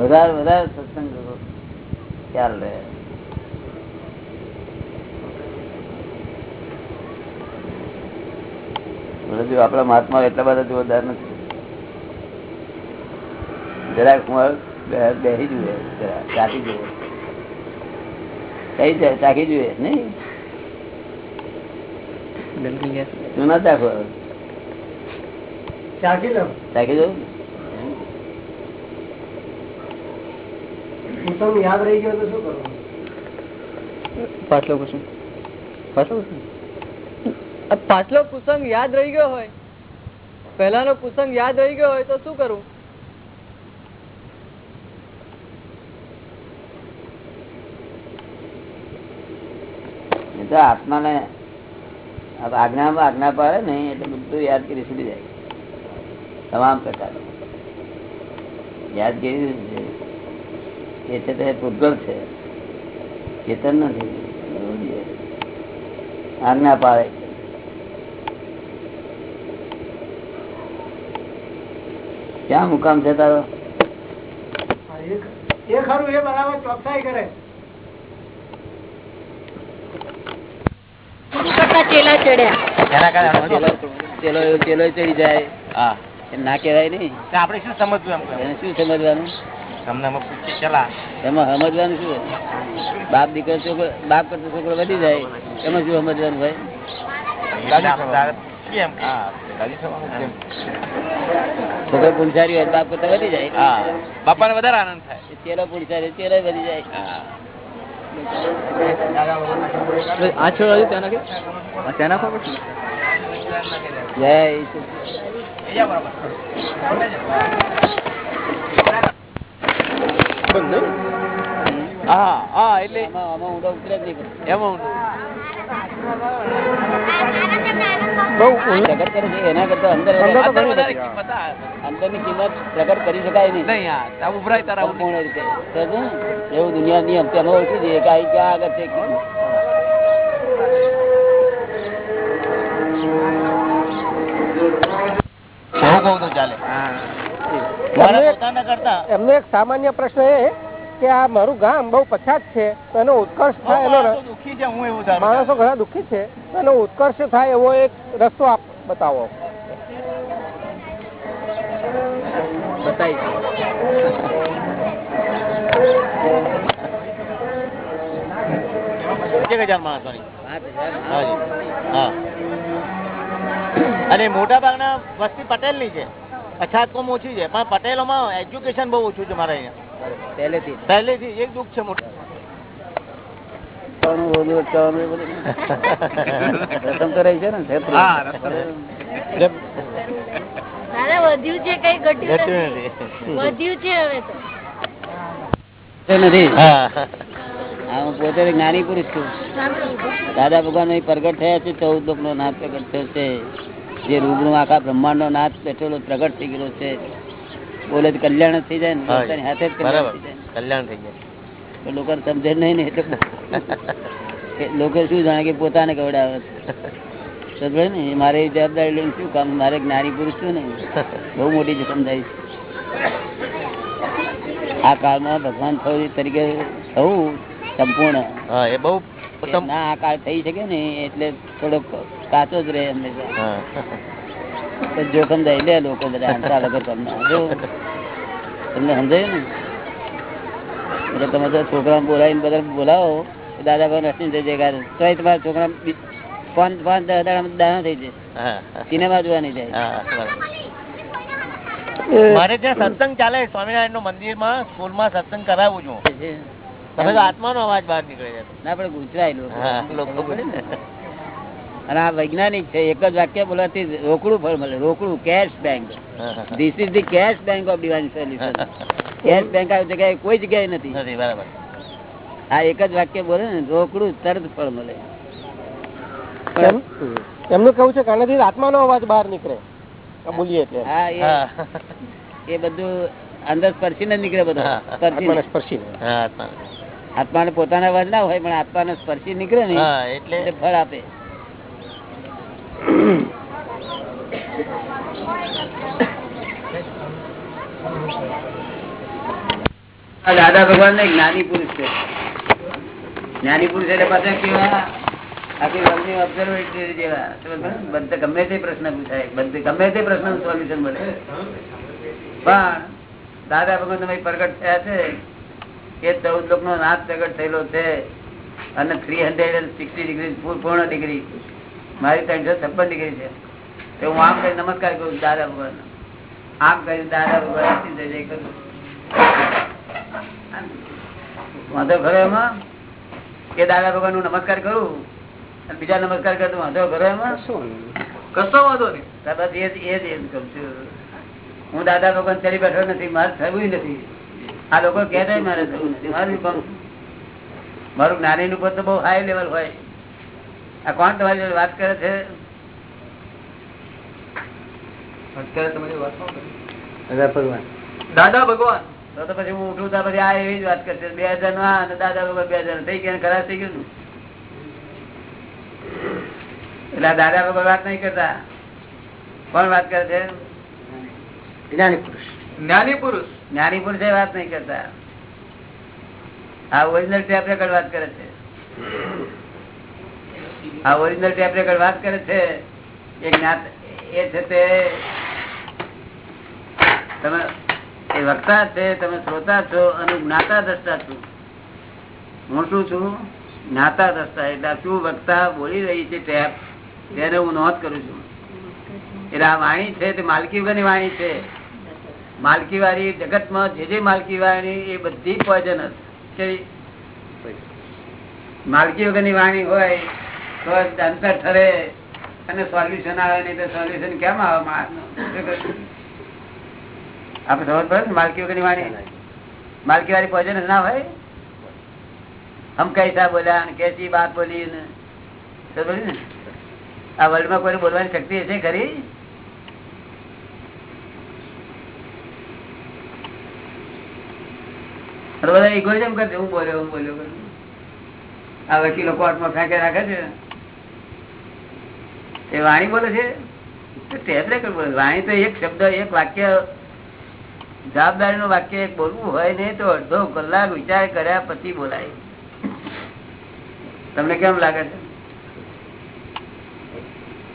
વધારે વધારે સત્સંગ ખ્યાલ રહે. આપડા આપણા મહાત્મા એટલા બધા જોરદાર નથી. જરાક હું બેસી જુએ ચાકી જુએ. કઈ જાય ચાકી જુએ નહીં? તું ના ચાખો ચાખી લો ચાકી જવું કુસુમ યાદ રહી ગયો તો શું કરવું? પાછલો કુસુમ પાછલો કુસુમ પાછલો કુસંગ યાદ રહી ગયો હોય પહેલાનો કુસંગ યાદ રહી ગયો હોય તો શું કરવું આત્માને આજ્ઞામાં આજ્ઞા પાડે ને એટલે બધું યાદ કરી સુધી જાય. તમામ પ્રકાર યાદ કરી એ છે તે પૂતગલ છે. ચેતન નથી. આજ્ઞા પાડે. ક્યાં મુકામ છે તારો? હા, એ- એ ખરું એ બરાબર ચોકસાઈ કરે. ચેલા ચડ્યા. ચેલો ચેલો ચેલો ચડી જાય. એમ ના કેવાય નઈ આપડે શું સમજવું એમ? શું સમજવાનું? એમાં સમજવાનું શું બાપ દીકરો છોકરો બાપ કરતો છોકરો વધી જાય એમાં શું સમજવાનું ભાઈ છોકરો પુંસારી હોય બાપ કરતા વધી જાય. હા બાપાને વધારે આનંદ થાય. ચેલો પુંસારી ચેલો વધી જાય. આ છોડ ત્યાં નાખી? ત્યાં નાખવા જય હા હા એટલે આમાં આમાં ઊંડો ઉતરે જ નહીં એમાં બહુ પ્રગટ કરે છે એના કરતા અંદર અંદર તો અંદર ઘણી વધારે બધી. કિંમત આ. અંદરની કિંમત પ્રગટ કરી શકાય નહીં નહીં આ આ ઉભરાય તારા ઉડી. રીતે એવું દુનિયા નિયમ તેમાં ઓળખી જઈએ કે આ ક્યાં આગળ છે કેમ. બહુ કહું તો ચાલે મારા પોતાના કરતા એમનો એક સામાન્ય પ્રશ્ન એ કે આ મારું ગામ બહુ પછાત છે તો એનો ઉત્કર્ષ થાય એનો માણસો દુઃખી છે હું એવું માણસો ઘણા દુઃખી છે તો એનો ઉત્કર્ષ થાય એવો એક રસ્તો આપ બતાવો. અને મોટા ભાગના વસ્તી પટેલની છે. પછાત કોમ ઓછી છે પણ પટેલોમાં એજ્યુકેશન બહુ ઓછું છે મારા અહીંયા. પહેલેથી. પહેલેથી એક દુઃખ છે મોટું. રસમ તો રહી છે ને વધ્યું છે કઈ ઘટ્યું નથી? નથી. વધ્યું છે હવે તો. નથી? હા. હા, હું પોતે જ્ઞાની પુરુષ છું. દાદા ભગવાન અહીં પ્રગટ થયા છે ચૌદ લોક નો નાથ પ્રગટ થયો છે. જે રૂબરૂ આખા બ્રહ્માંડ નો નાથ બેઠેલો પ્રગટ થઈ ગયેલો છે. બોલે કલ્યાણ જ થઈ જાય ને પોતાની હાથે જ કલ્યાણ થઈ જાય. લોકો સમજે નહીં ને એટલે લોકો શું જાણે કે પોતાને કવડાવે સમજે ને? મારે જવાબદારી લઈને શું કામ? મારે જ્ઞાની પુરુષ છું ને. બહુ મોટી થાય છે. આ કાળમાં ભગવાન થવું તરીકે થવું સંપૂર્ણ. હા એ બહુ ના આ કાળ થઈ શકે ને એટલે થોડોક કાચો જ રહે હંમેશા. તો જોખમ દઈ લે લોકો બધા હંસા વગર તમને જો તમને સમજાયું ને? એટલે તમે તો છોકરા બોલાવીને બધા બોલાવો. દાદા ભાઈ નસી થઈ જાય તોય તમારા છોકરા પાંચ પાંચ દસ દાડા દાણા થઈ જાય સિનેમા જોવા નહીં જાય. મારે ત્યાં સત્સંગ ચાલે સ્વામિનારાયણનું મંદિરમાં સ્કૂલમાં સત્સંગ કરાવું છું. તમે તો આત્માનો અવાજ બહાર નીકળે છે. ના પણ ગુજરાય લોકો. લોકો બોલે ને. અને આ વૈજ્ઞાનિક છે એક જ વાક્ય બોલવાથી રોકડું ફળ મળે. રોકડું કેશ બેંક હા, હા. This is the cash bank of divine solution cash bank આવી જગ્યાએ કોઈ જગ્યાએ નથી. નથી બરાબર. આ એક જ વાક્ય બોલે ને રોકડું તરત ફળ મળે. એમનું કેવું છે કે આનાથી આત્માનો અવાજ બહાર નીકળે? બોલીએ એટલે. હા એ એ બધું અંદર સ્પર્શીને નીકળે બધું. હા. આત્માને સ્પર્શીને. સ્પર્શીને હા આત્મા. આત્માને પોતાના અવાજ ના હોય પણ આત્માને સ્પર્શી નીકળે ને એટલે એટલે ફળ આપે. આ દાદા ભગવાન ને જ્ઞાની પુરુષ છે. જ્ઞાની પુરુષ એટલે પાછા કેવા? આખી વર્લ્ડની ઓબ્ઝર્વેટરી જેવા. બધે, ગમે તે પ્રશ્ન પૂછાય. બધે, ગમે તે પ્રશ્ન સોલ્યુશન મળે. પણ દાદા ભગવાન તમે પ્રગટ થયા છે કે ચૌદ લોક નો નાશ પ્રગટ થયેલો છે અને થ્રી હંડ્રેડ સિક્સટી ડિગ્રી પૂર્ણ ડિગ્રી મારી ત્રણસો છપ્પન ડિગ્રી છે. તો હું આમ કરી નમસ્કાર કરું દાદા ભગવાન આમ કરી દાદા ભગવાન જય કરું. વાંધો ખરો એમાં? કે દાદા ભગવાનનું નમસ્કાર કરું? અને બીજા નમસ્કાર કરતો વાંધો ખરો એમાં? કશો વાંધો નહીં. બસ એ જ એ જ એમ કહું છું. હું દાદા ભગવાન ચડી બેઠો નથી મારે થયું નથી. આ લોકો કહેતા મારે થયું નથી. મારું મારું જ્ઞાની નું પદ તો બહુ હાઈ લેવલ હોય. આ કોણ તમારી જોડે વાત કરે છે? અત્યારે તમારી વાત કોણ કરે? દાદા ભગવાન. તો તો પછી હું ઉઠું તો પછી આ એવી જ વાત કરશે. બે હજાર નો અને દાદા ભગવાન બે હજાર થઈ ગયા ખરાબ થઈ ગયું એટલે દાદા ભગવાન વાત નહીં કરતા. કોણ વાત કરે છે? જ્ઞાની પુરુષ. જ્ઞાની પુરુષ. જ્ઞાની પુરુષે વાત નહીં કરતા. આ ઓરિજિનલ ટેપ રેકર્ડ વાત કરે છે. આ ઓરિજિનલ ટેપ રેકર્ડ વાત કરે છે, એ જ્ઞાત, એ છે તે, તમે એ વક્તા છે, તમે શ્રોતા છો અને જ્ઞાતા દ્રષ્ટા છો. હું શું છું? જ્ઞાતા દ્રષ્ટા એટલે શું વક્તા બોલી રહી છે ટેપ તેને હું નોંધ કરું છું. એટલે આ વાણી છે તે માલકી વગરની વાણી છે. માલકી વાળી જગતમાં જે જે માલકી વાણી એ બધી પોઈઝનસ કે માલકી વગરની વાણી હોય તો અંતર ઠરે અને સોલ્યુશન આવે નહીં તો સોલ્યુશન કેમ આવે? આપણે સમજ પડે ને માલકી વગરની વાણી? માલકી વાળી પોઈઝન ના હોય? હમ કૈસા બોલ્યા ને કેસી બાત બોલી ને. બોલી ને? આ વર્લ્ડમાં કોઈ બોલવાની શક્તિ હશે ખરી? બધા ઇગોઇઝમ કરશે. હું બોલ્યો હું બોલ્યો. આ વકીલો કોર્ટમાં ફેંકે રાખે છે. એ વાણી બોલે છે? વાણી તો એક શબ્દ, એક વાક્ય જવાબદારી નું વાક્ય બોલવું હોય ને તો અડધો કલાક વિચાર કર્યા પછી બોલાય. તમને કેમ લાગે છે?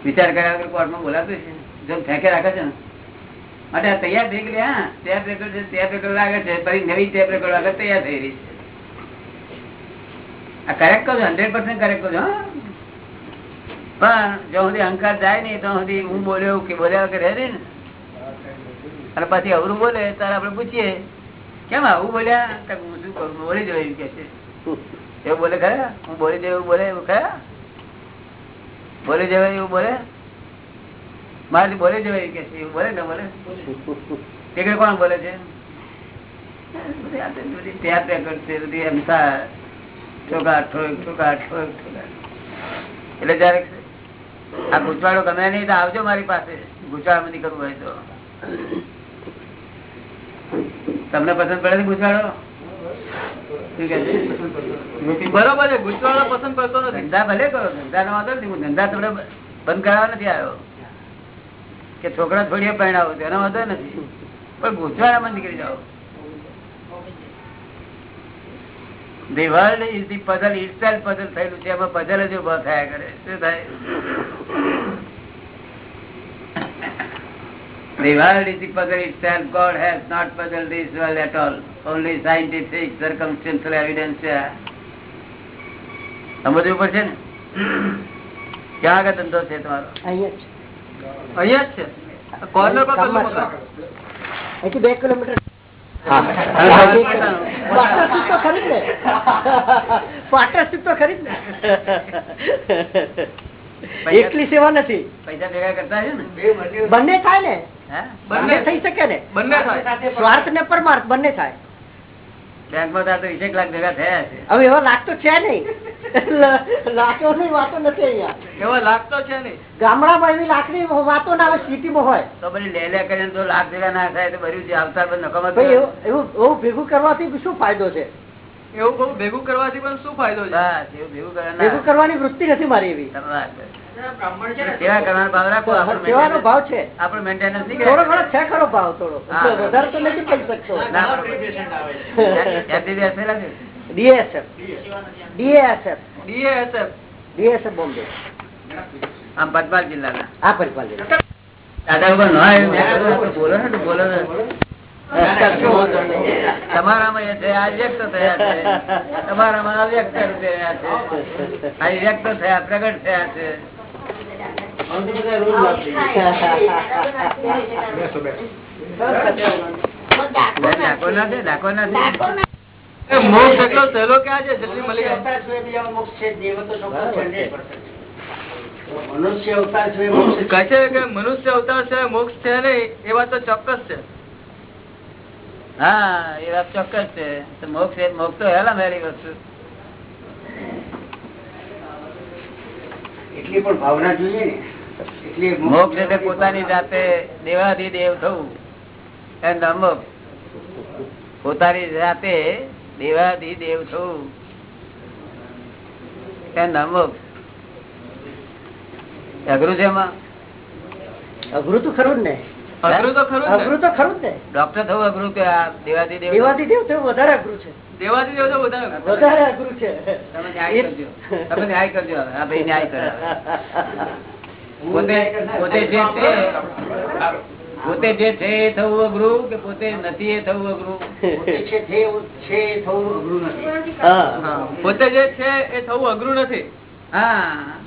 વિચાર કર્યા વગર કોર્ટમાં બોલાતું છે? જો ફેંકે રાખે છે ને. માટે તૈયાર થઈ ગઈ, હા, ટેપ રેકોર્ડ છે, ટેપ રેકોર્ડ લાગે છે, પછી નવી ટેપ રેકોર્ડ આગળ તૈયાર થઈ રહી છે. આ કરેક્ટ કહું હંડ્રેડ પર્સન્ટ કરેક્ટ કહું હા? પણ જો સુધી અહંકાર જાય નઈ તો સુધી હું બોલ્યો કે બોલ્યા વગર રહે ને. અને પછી અવરું બોલે, ત્યારે આપણે પૂછીએ, કેમ આવું બોલ્યા? હું શું કરું? બોલી એમ કે છે. એવું બોલે ખરા? હું બોલી જવું એવું બોલે એવું ખરા? બોલી જવાય એવું બોલે? મારાથી બોલે જવાય કે છે? એવું બોલે ને બોલે? ટીકડી કોણ બોલે છે? ત્યાં ત્યાં કરશે બધી અમથા ઠોકા ઠોક ઠોકા ઠોક ઠોકા એટલે જયારે આ ગુચવાડો ગમે નહીં તો આવજો મારી પાસે. ગુચવાડ નથી કરવું હોય તો. તમને પસંદ પડે છે ગુચવાડો? બરોબર છે પસંદ પડતો નથી. ધંધા ભલે કરો ધંધા નો વાંધો નથી હું ધંધા તમને બંધ કરાવવા નથી આવ્યો. કે છોકરા છોડીએ પરણાવો તેનો વાંધો નથી. પણ ગુચવાડા માં નીકળી જાઓ. The world is the puzzle itself puzzle થયેલું છે એમાં પઝલ જ ઊભા થયા કરે શું થાય The world is the puzzle itself. God has not puzzled this world at all. Only scientific, circumstantial evidence છે સમજવું પડશે ને ક્યાં આગળ ધંધો છે તમારો અહીંયા જ છે કોર્નર પર બે કિલોમીટર પાર્ટનરશીપ તો ખરી જ ને. પાર્ટનરશીપ તો ખરી જ એકલી સેવા નથી. પૈસા ભેગા કરતા છે ને? બંને થાય ને? હે? બંને થઈ શકે ને? બંને થાય. સ્વાર્થ ને પરમાર્થ બંને થાય. બેંકમાં તો વીસેક લાખ ભેગા થયા છે. હવે એવા લાખ તો છે નહીં. લાખો ની વાતો નથી અહીંયા. એવા લાગતો છે નહીં. ગામડામાં એવી લાખની વાતો ના હોય સિટીમાં હોય. તો બધી લે લે કરીને તો લાખ ભેગા ના થાય તો ભર્યું છે આવતા પણ નકમ એવું એવું એવું ભેગું કરવાથી શું ફાયદો છે? એવું ભેગું કરવાથી પણ શું ફાયદો છે? એવું ભેગું કરવા ના ભેગું કરવાની વૃત્તિ નથી મારી એવી. સેવા કરવાનો ભાવ રાખો સેવાનો ભાવ છે. આપણું મેન્ટેનન્સ નહીં થોડો ઘણો છે ખરો ભાવ થોડો. વધારે તો નથી કરી શકતો. ના, બરોબર. MBBS પેલા છે? ડીએસએફ. ડીએસએફ. ડીએસએફ. ડીએસએફ બોમ્બે. આમ પંચમહાલ જિલ્લાના. આ પરિપાલ જિલ્લા. દાદા ઉપર ન આવ્યું મેં કીધું, તો બોલો ને તો બોલો ને. તમારામાં વ્યક્ત થયા છે. તમારામાં અવ્યક્ત થયા છે. વ્યક્ત થયા પ્રગટ થયા છે. મોક્ષ એટલો સહેલો ક્યાં છે જલ્દી મળી જાય કહે છે કે મનુષ્ય અવતાર છે મોક્ષ છે નહીં એ વાત તો ચોક્કસ છે. હા એ વાત ચોક્કસ છે મોક્ષ મોક્ષ તો હેલા મેરી વસ્તુ. એટલી પણ ભાવના જોઈએ ને. એટલી મોક્ષ એટલે પોતાની જાતે દેવાથી દેવ થવું. પોતાની જાતે દેવાથી દેવ થવું અઘરું છે એમાં? અઘરું તો ખરું જ ને. અઘરું તો ખરું ને. અઘરું તો ખરું ને. ડોક્ટર થવું અઘરું કે આ દેવાથી દેવ થવું? દેવાથી દેવ તો વધારે અઘરું છે. દેવાથી દેવ તો વધારે વધારે અઘરું છે. તમે ન્યાય કરજો. તમે ન્યાય કરજો આ ભાઈ ન્યાય કરે પોતે પોતે જે છે પોતે જે છે એ થવું અઘરું કે પોતે નથી એ થવું અઘરું. પોતે જે છે એ થવું અઘરું નથી. હા.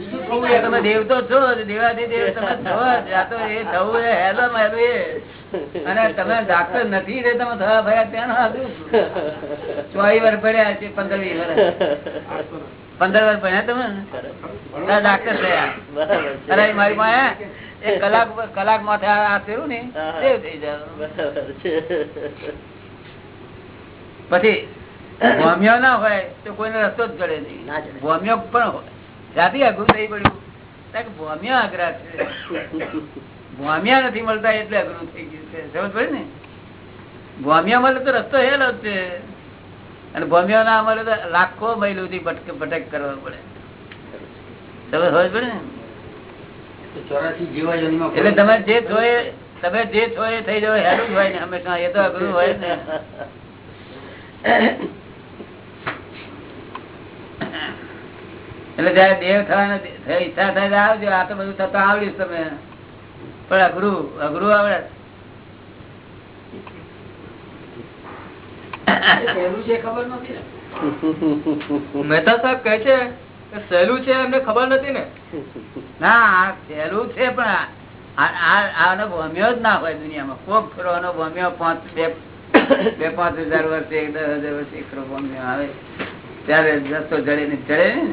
તમે દેવ તો છો જ, દેવાથી દેવ તમે છો જાતો એ થવું એ હેલો હેલું એ. અને તમે ડાક્ટર નથી રે તમે થવા ભયા ત્યાં ચોવીસ વર્ષ પડ્યા છે પંદર વીસ વર્ષ. પંદર વર્ષ ભણ્યા તમે? ડાક્ટર થયા. અરે મારી માં એક કલાક કલાક માથે આ ફેરું ને થઈ જાય પછી ભોમિયો ના હોય તો કોઈને રસ્તો જ ગળે નહીં. ભોમિયો પણ હોય. ત્યાંથી અઘરું થઈ પડ્યું. ભોમિયો આગ્રહ છે. ભોમિયા નથી મળતા એટલે અઘરું થઈ ગયું છે. સમજ પડી ને? ભોમિયા મળે તો રસ્તો હેલો જ છે. અને ભોમિયો ના મળે તો લાખો મહિલું થી ભટક ભટક કરવા પડે. સમજ સમજ પડે ને? એટલે તમે જે છો તમે જે છો એ થઈ જવો હેલું જ હોય ને હંમેશા. એ તો અઘરું હોય ને. એટલે જયારે દેવ થવાના ઈચ્છા થાય આવજો. આ તો બધું થતો આવડ્યું તમે. પણ અઘરું અઘરું આવડે? મહેતા સાહેબ કહે છે સહેલું છે એમને ખબર નથી ને? ના સહેલું છે પણ આનો ભોમ્યો જ ના હોય દુનિયામાં. કોક ખરો આનો ભોમ્યો પાંચ બે બે પાંચ હજાર વર્ષે દસ હજાર વર્ષે ખરો ભોમ્યો આવે. ત્યારે રસ્તો જડે ને ચડે ને?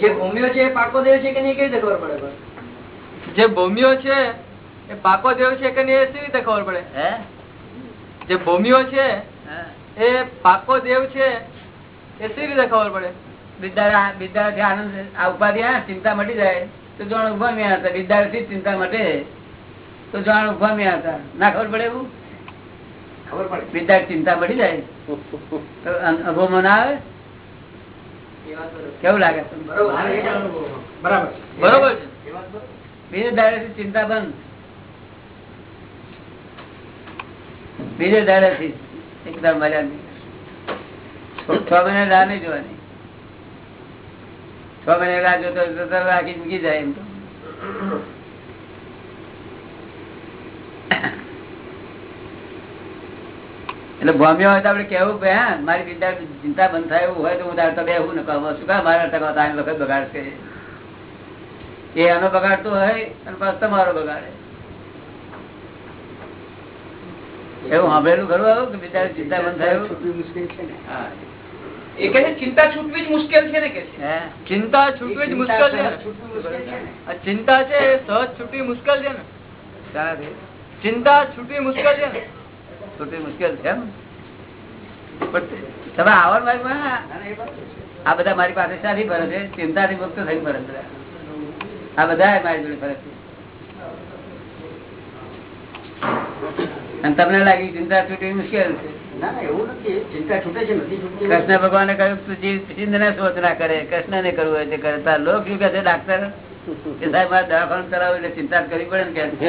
જે ભૂમિઓ છે એ પાકો દેવ છે કે નહીં કેવી રીતે ખબર પડે? જે ભૂમિઓ છે એ પાકો દેવ છે એ સી રીતે ખબર પડે? હે? જે ભૂમિઓ છે એ પાકો દેવ છે એ સી રીતે ખબર પડે? આનંદ આ ઉપાધિ ચિંતા મટી જાય. તો જાણ ઊભા મેં હતા. વિદ્યાર્થી ચિંતા મટે. તો જાણ ઊભા મેં હતા. ના ખબર પડે એવું? વિદ્યાર્થી ચિંતા પડી જાય. અન- ના આવે? કેવું લાગે? બરોબર. બીજે ચિંતા બંધ. બીજે દાડેથી એકદમ મજા નહીં છ મહિને રાહ નહીં જોવાની. છ મહિને રાહ જોતો રાખી મૂકી જાય એમ તો. એટલે ભમ્યો હોય તો આપડે કેવું કે હા મારી ચિંતા ચિંતા બંધ થાય એવું હોય તો હું તારે તો એવું ને કહું શું કા મારા ટકા તારી વખત બગાડશે એ એનો બગાડતો હોય અને પાછ તમારો બગાડે એવું સાંભળેલું ખરું આવું કે બિચારે ચિંતા બંધ થાય એવું? હા. એ કે ચિંતા છૂટવી જ મુશ્કેલ છે ને? કે ચિંતા છૂટવી જ મુશ્કેલ છે ને? ચિંતા છે સહજ છૂટવી મુશ્કેલ છે ને? ચિંતા છૂટવી મુશ્કેલ છે ને? છૂટવી મુશ્કેલ છે તમે આવો ને આ બધા મારી પાસે શાથી ભરે છે ચિંતાથી મુક્ત થઈ ભરે છે. આ બધા મારી જોડે ફરે અને તમને લાગી ચિંતા છૂટવી મુશ્કેલ છે. છૂટે કૃષ્ણ ભગવાને કહ્યું તું જીવ સિંધ ને શોધ કરે. કૃષ્ણ ને કરવું હોય તે કરે. લોક શું કહે છે ડાક્ટર? કે સાહેબ મારે દવાખાનું કરાવું એટલે ચિંતા કરવી પડે ને કે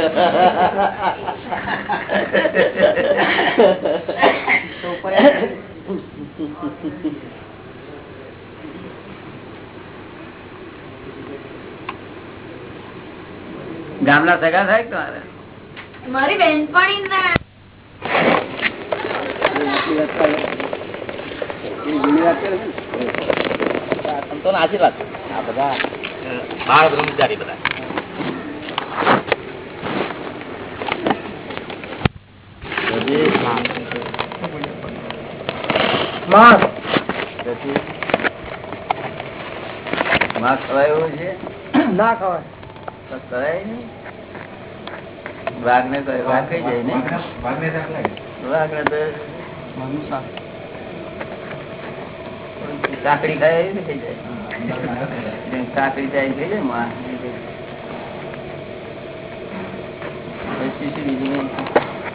ગામના સગા થાય તમારે? મારી બેનપણી ના આશીર્વાદ આ બધા બાળ બ્રહ્મચારી બધા. માસ. ખવાય એવું છે? ના ખવાય. ખવાય નહીં? વાઘ ને વાઘ કઈ જાય ને? વાઘ ને તો કાકડી ખાય એવી થઈ જાય. કાકડી જાય થઈ જાય માં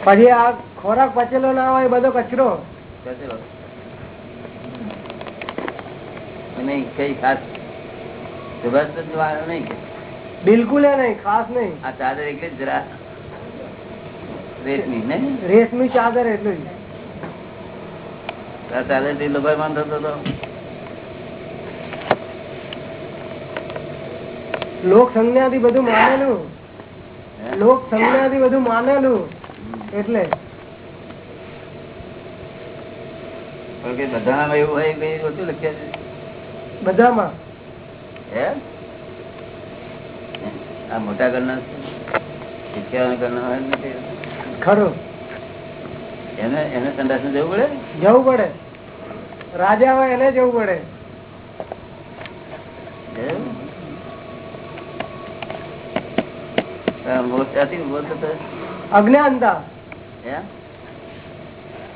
પછી આ ખોરાક પચેલો ના હોય બધો કચરો. કચરો નહીં કઈ ખાસ સુભાષ વાળો નહીં બિલકુલ નહીં ખાસ નહીં. આ ચાદર એટલે જરા રેશમી ને રેશમી ચાદર એટલું ચાદરથી લોભામાન થતો હતો લોક સંજ્ઞાથી બધું માનેલું? લોક સંજ્ઞાથી બધું માનેલું. એટલે. બધામાં એવું હોય કે ઓછું લખ્યા છે? બધામાં. હે? આ મોટા ઘરના શીખ્યા ઘરના હોય નથી ખરું. એને એને સંદાસ જવું પડે? જવું પડે. રાજા હોય એને જવું પડે હે? આ મોત ક્યાંથી ઊભો થતો? અજ્ઞાનતા?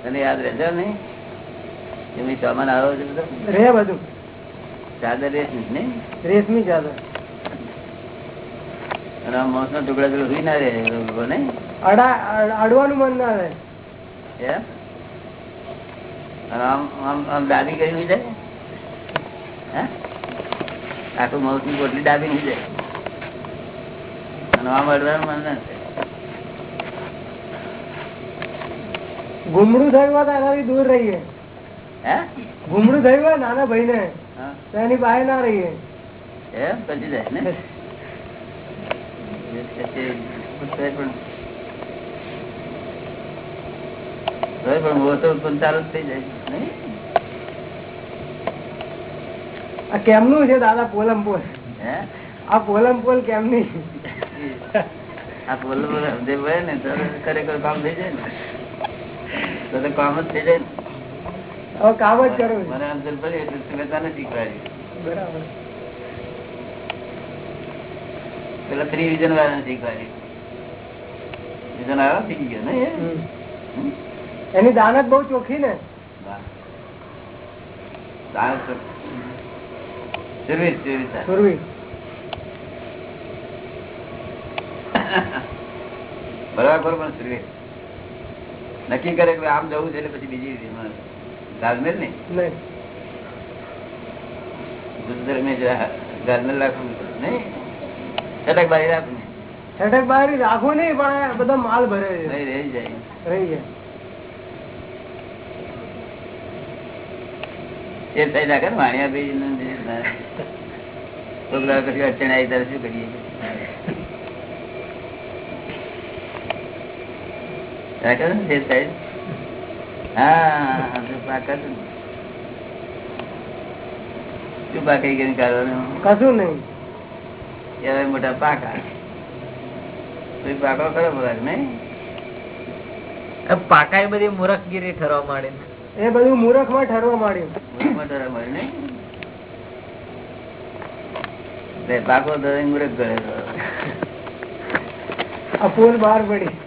તને યાદ રહેશે નહીં? કે સામાન આવ્યો છે બધો? રે બધું. ચાદર નહીં? રેશમી ચાદર. અને આ માણસનો ટુકડા ટુકડા સુઈ ના રહે અડા અડવાનું મન ના રહે. આમ આમ આમ ડાબી કરી જાય? આખું મોસની બોટલી ડાબી સુઈ જાય અને આમ અડવાનું મન ના થાય ગુમડું થયું દૂર રહીએ. ગુમડું નાના ભાઈ ને એની બહાર ના રહીએ. કેમનું છે દાદા પોલમ પોલ? હે? આ પોલમ પોલ કેમની આ બોલ બોલ સમજે પડે ને તો ખરેખર કામ થઈ જાય ને. તો તો કામ જ થઈ જાય ને. કામ જ કરવું મને સમજણ પડી એટલે તમે તને શીખવાડી. બરાબર. પેલા થ્રી વિઝન વાળાને શીખવાડી. વિઝન આવ્યો શીખી ગયો ને હમ. એની દાનત બહુ ચોખ્ખી ને? સુરવીર સુરવીર સુરવી બરાબર પણ નક્કી કરે કે આમ જવું છે એટલે પછી બીજી ગાજમેર ને ગાજમેર રાખવું નહીં? છટક બારી રાખવું છટક બહાર રાખવું નહીં પણ બધા માલ ભરે રહી જાય. રહી જાય. એ થઈ નાખે ને વાણિયા ભાઈ છોકરા કશું અડચણ આવી ત્યારે શું કરીએ રાખે ને તે સાઈડ હા તો પાકા છે ને. શું પાકા કરીને કાઢવાનું કશું નહીં. કહેવાય મોટા પાકા. પાકો ખરો બોલાય નહીં? પાકા એ બધી મૂરખગીરી ઠરવા માંડી એ બધું મૂરખમાં ઠરવા માંડ્યું મોટા મળે નહીં? પાકો તો મૂર્ખ ગળે આ પોલ બહાર પડી.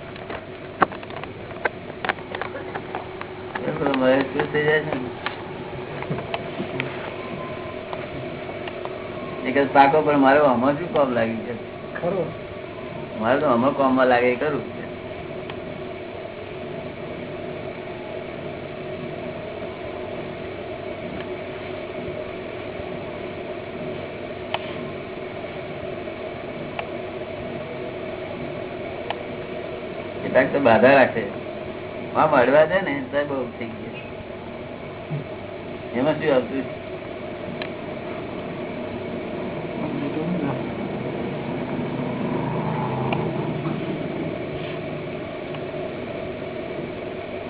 વય શું થઈ જાય છે ને? પાકો પણ મારો આમાં શું કોમ લાગી છે? ખરો. મારે તો આમાં કોમમાં લાગે કરું કેટલાક તો બાધા રાખે. હા મળવા છે ને તો બહુ થઈ ગયા. એમાં શું આવતું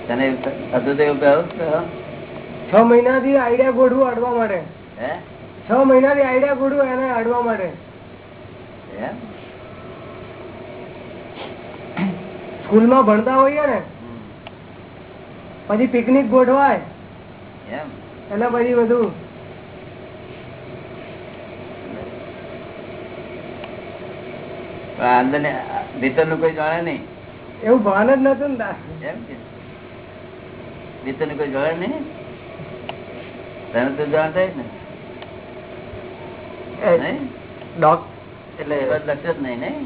તને એવું થ- તો એવું છ? આઈડિયા ગોઠવું અડવા માટે. હે? છ મહિનાથી આઈડિયા ગોઠવું એને અડવા માટે. એમ સ્કૂલમાં ભણતા હોઈએ ને પછી પિકનિક ગોઠવાય. એમ? એટલે પછી બધું. પણ અંદર ભીતરનું કોઈ જાણે નહીં? એવું ભાન જ નતું ને તાર. એમ કે? ભીતરનું કોઈ જાણે નહીં? તને તો જાણતા ને. ડોક એટલે વાત જ નહીં નહીં?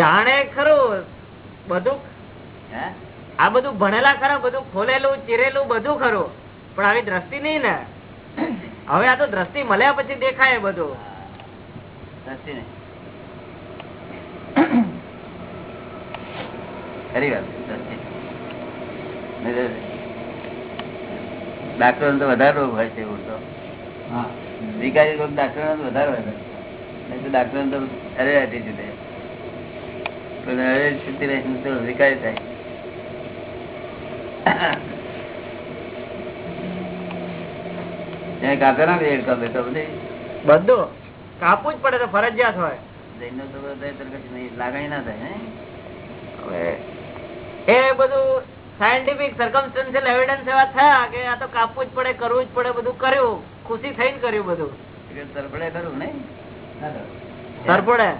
જાણે ખરું બધું હે? આ બધું ભણેલા ખરા બધું ખોલેલું ચીરેલું બધું ખરું. પણ આવી દ્રષ્ટિ નહીં ને. હવે આ તો દ્રષ્ટિ મળ્યા પછી દેખાય બધું. દ્રષ્ટિ નહીં. ખરી વાત ડાક્ટરો તો વધારે રોગ હોય છે એવું તો. વિકારી રોગ ડાક્ટરો વધારે હોય છે. તો ડાક્ટરો તો અરે એટીટ્યુડ પણ અરે છૂટી રહી તો વિકારી થાય. ત્યાં કાપે ના વેડ કાપે તો બધું? કાપવું જ પડે તો ફરજિયાત હોય. જૈનો તો બધા તો કશું નહીં, લાગણી ના થાય હવે એ બધું સાયન્ટિફિક સર્કમસ્ટન્શિયલ એવિડન્સ એવા થયા કે આ તો કાપવું જ પડે કરવું જ પડે બધું કર્યું. ખુશી થઈને કર્યું બધું. તરફડે ખરું નહીં? સરપડે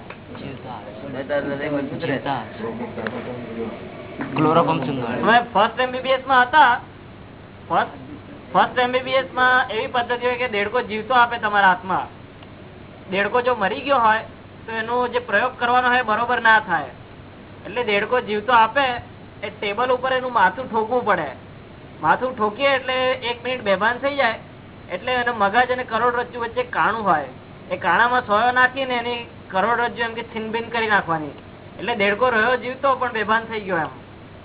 તો તાર હૃદય મજબૂત રહે. અમે ફર્સ્ટ એમબીબીએસમાં હતા. ફર્સ્ટ ફર્સ્ટ એમબીબીએસમાં એવી પદ્ધતિ હોય કે દેડકો જીવતો આપે તમારા હાથમાં. દેડકો જો મરી ગયો હોય, તો એનો જે પ્રયોગ કરવાનો હોય બરોબર ના થાય. એટલે દેડકો જીવતો આપે એ ટેબલ ઉપર એનું માથું ઠોકવું પડે. માથું ઠોકીએ એટલે એક મિનિટ બેભાન થઈ જાય, એટલે એને મગજ અને કરોડરજ્જુ વચ્ચે કાણું હોય. એ કાણામાં સોયો નાખીને એની કરોડરજ્જુ એમ કે છીનબીન કરી નાખવાની. એટલે દેડકો રહ્યો જીવતો, પણ બેભાન થઈ ગયો એમ.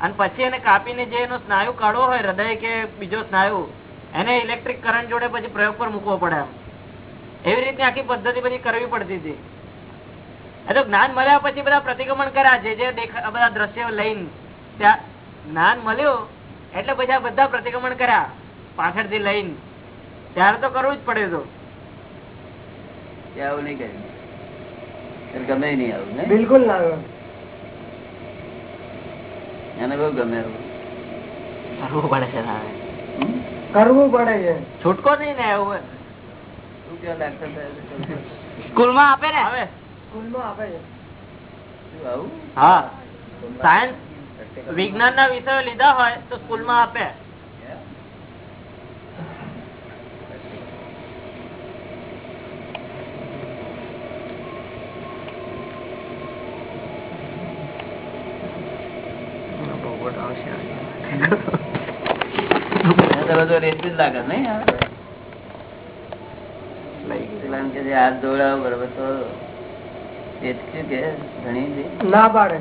અને પછી એને કાપીને જે એનો સ્નાયુ કાઢવો હોય, હૃદય કે બીજો સ્નાયુ એને ઇલેક્ટ્રિક કરંટ જોડે પછી પ્રયોગ પર મૂકવો પડે એમ. એવી રીતની આખી પદ્ધતિ પછી કરવી પડતી હતી. એ તો જ્ઞાન મળ્યા પછી બધા પ્રતિક્રમણ કર્યા છે જે દેખા બધા દ્રશ્યો લઈને. ત્યાં જ્ઞાન મળ્યું એટલે પછી આ બધા પ્રતિક્રમણ કર્યા પાછળથી લઈને. ત્યારે તો કરવું જ પડે તો આવું નહીં કર્યું. ગમે નહીં આવું બિલકુલ ના આવે. એને બહુ ગમે આવું. કરવું પડે છે? કરવું પડે છે. છૂટકો નહીં ને એવું સ્કૂલમાં આપે ને? હવે સ્કૂલમાં આપે છે. હા. સાયન્સ વિજ્ઞાન ના વિષયો લીધા હોય તો સ્કૂલમાં આપે એને તો રેતી જ લાગે નહીં હાથ બરોબર તો ના પાડે.